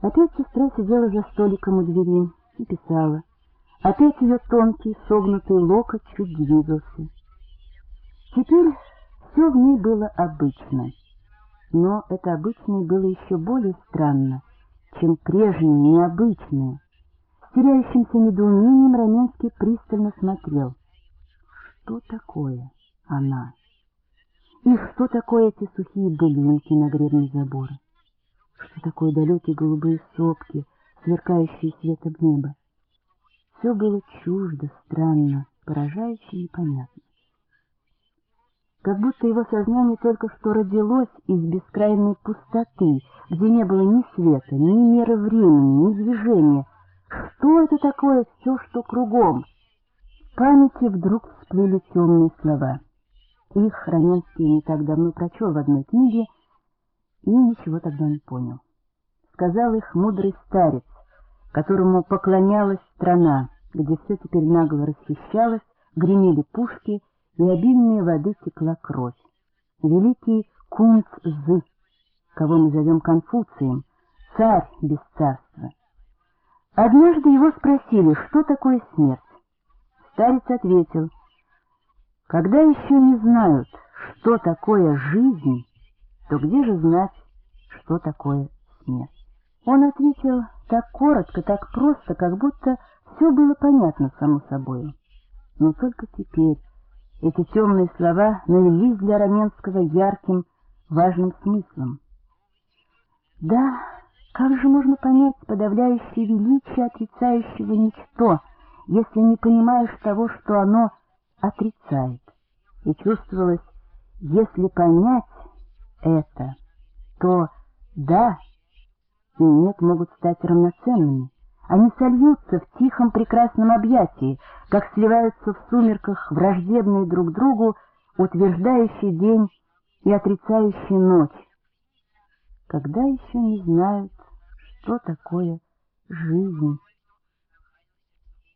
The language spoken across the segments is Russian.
Опять сестра сидела за столиком у двери и писала. Опять ее тонкий, согнутый локоть чуть двигался. Теперь все в ней было обычно. Но это обычное было еще более странно, чем прежнее, необычное. С теряющимся недоумением Раменский пристально смотрел. Что такое она? И что такое эти сухие былинки на гребне забора? Что такое далекие голубые сопки, сверкающие светом неба? Все было чуждо, странно, поражающе и непонятно. Как будто его сознание только что родилось из бескрайней пустоты, где не было ни света, ни меры времени, ни движения. Что это такое все, что кругом? В памяти вдруг всплыли темные слова. Их Раменский не так давно прочел в одной книге и ничего тогда не понял. Сказал их мудрый старец, которому поклонялась страна, где все теперь нагло расхищалось, гремели пушки и обильнее воды текла кровь. Великий Кунц-Зы, кого мы зовем Конфуцием, царь без царства. Однажды его спросили, что такое смерть. Старец ответил, когда еще не знают, что такое жизнь, то где же знать, что такое смерть? Он ответил так коротко, так просто, как будто все было понятно само собой. Но только теперь эти темные слова налились для Раменского ярким, важным смыслом. Да, как же можно понять подавляющее величие отрицающего ничто, если не понимаешь того, что оно отрицает? И чувствовалось, если понять это, то да и нет могут стать равноценными. Они сольются в тихом прекрасном объятии, как сливаются в сумерках враждебные друг другу, утверждающий день и отрицающий ночь. Когда еще не знают, что такое жизнь?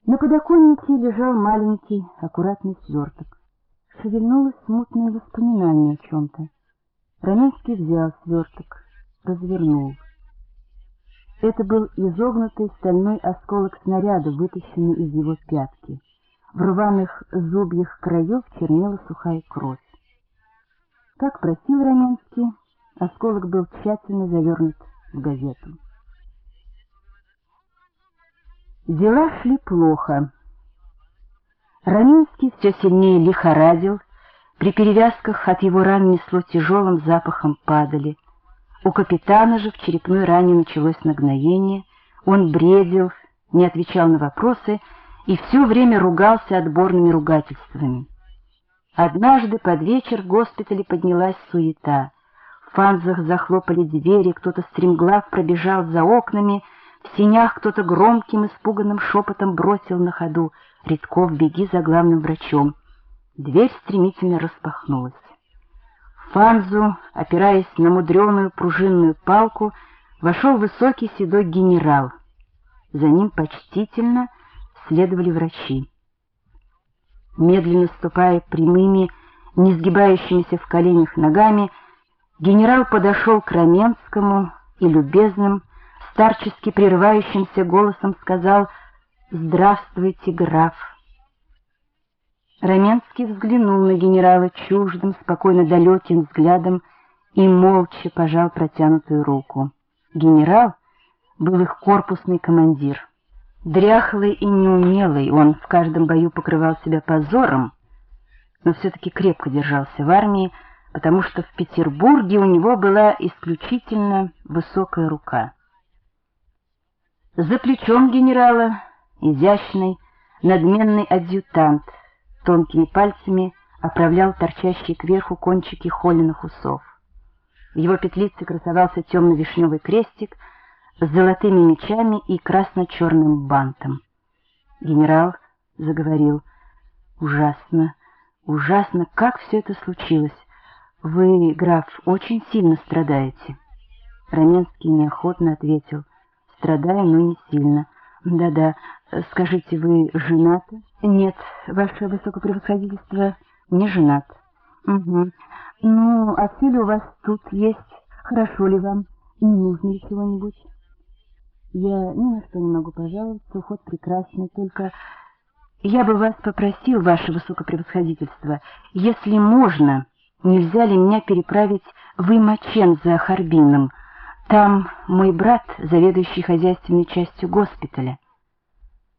На подоконнике лежал маленький, аккуратный сверток. Шевельнулось смутное воспоминание о чем-то. Раменский взял сверток, развернул. Это был изогнутый стальной осколок снаряда, вытащенный из его пятки. В рваных зубьях краев чернела сухая кровь. Как просил Раменский, осколок был тщательно завернут в газету. Дела шли плохо. Раменский все сильнее лихорадил, при перевязках от его ран несло тяжелым запахом падали — у капитана же в черепной ране началось нагноение, он бредил, не отвечал на вопросы и все время ругался отборными ругательствами. Однажды под вечер в госпитале поднялась суета. В фанзах захлопали двери, кто-то стремглав пробежал за окнами, в синях кто-то громким испуганным шепотом бросил на ходу «Редков, беги за главным врачом». Дверь стремительно распахнулась. Фанзу, опираясь на мудреную пружинную палку, вошел высокий седой генерал. За ним почтительно следовали врачи. Медленно ступая прямыми, не сгибающимися в коленях ногами, генерал подошел к Раменскому и любезным, старчески прерывающимся голосом сказал «Здравствуйте, граф!» Раменский взглянул на генерала чуждым, спокойно далеким взглядом и молча пожал протянутую руку. Генерал был их корпусный командир. Дряхлый и неумелый, он в каждом бою покрывал себя позором, но все-таки крепко держался в армии, потому что в Петербурге у него была исключительно высокая рука. За плечом генерала изящный, надменный адъютант — тонкими пальцами оправлял торчащие кверху кончики холеных усов. В его петлице красовался темно-вишневый крестик с золотыми мечами и красно-черным бантом. Генерал заговорил. «Ужасно, ужасно, как все это случилось. Вы, граф, очень сильно страдаете». Раменский неохотно ответил. «Страдаю, но не сильно. Да-да, скажите, вы женаты? Нет, ваше высокопревосходительство не женат. Угу. Ну, а ли у вас тут есть? Хорошо ли вам? Не нужно ли чего-нибудь? Я ни на что не могу пожаловаться, уход прекрасный, только я бы вас попросил, ваше высокопревосходительство, если можно, нельзя ли меня переправить в Имачен за Харбином. Там мой брат, заведующий хозяйственной частью госпиталя.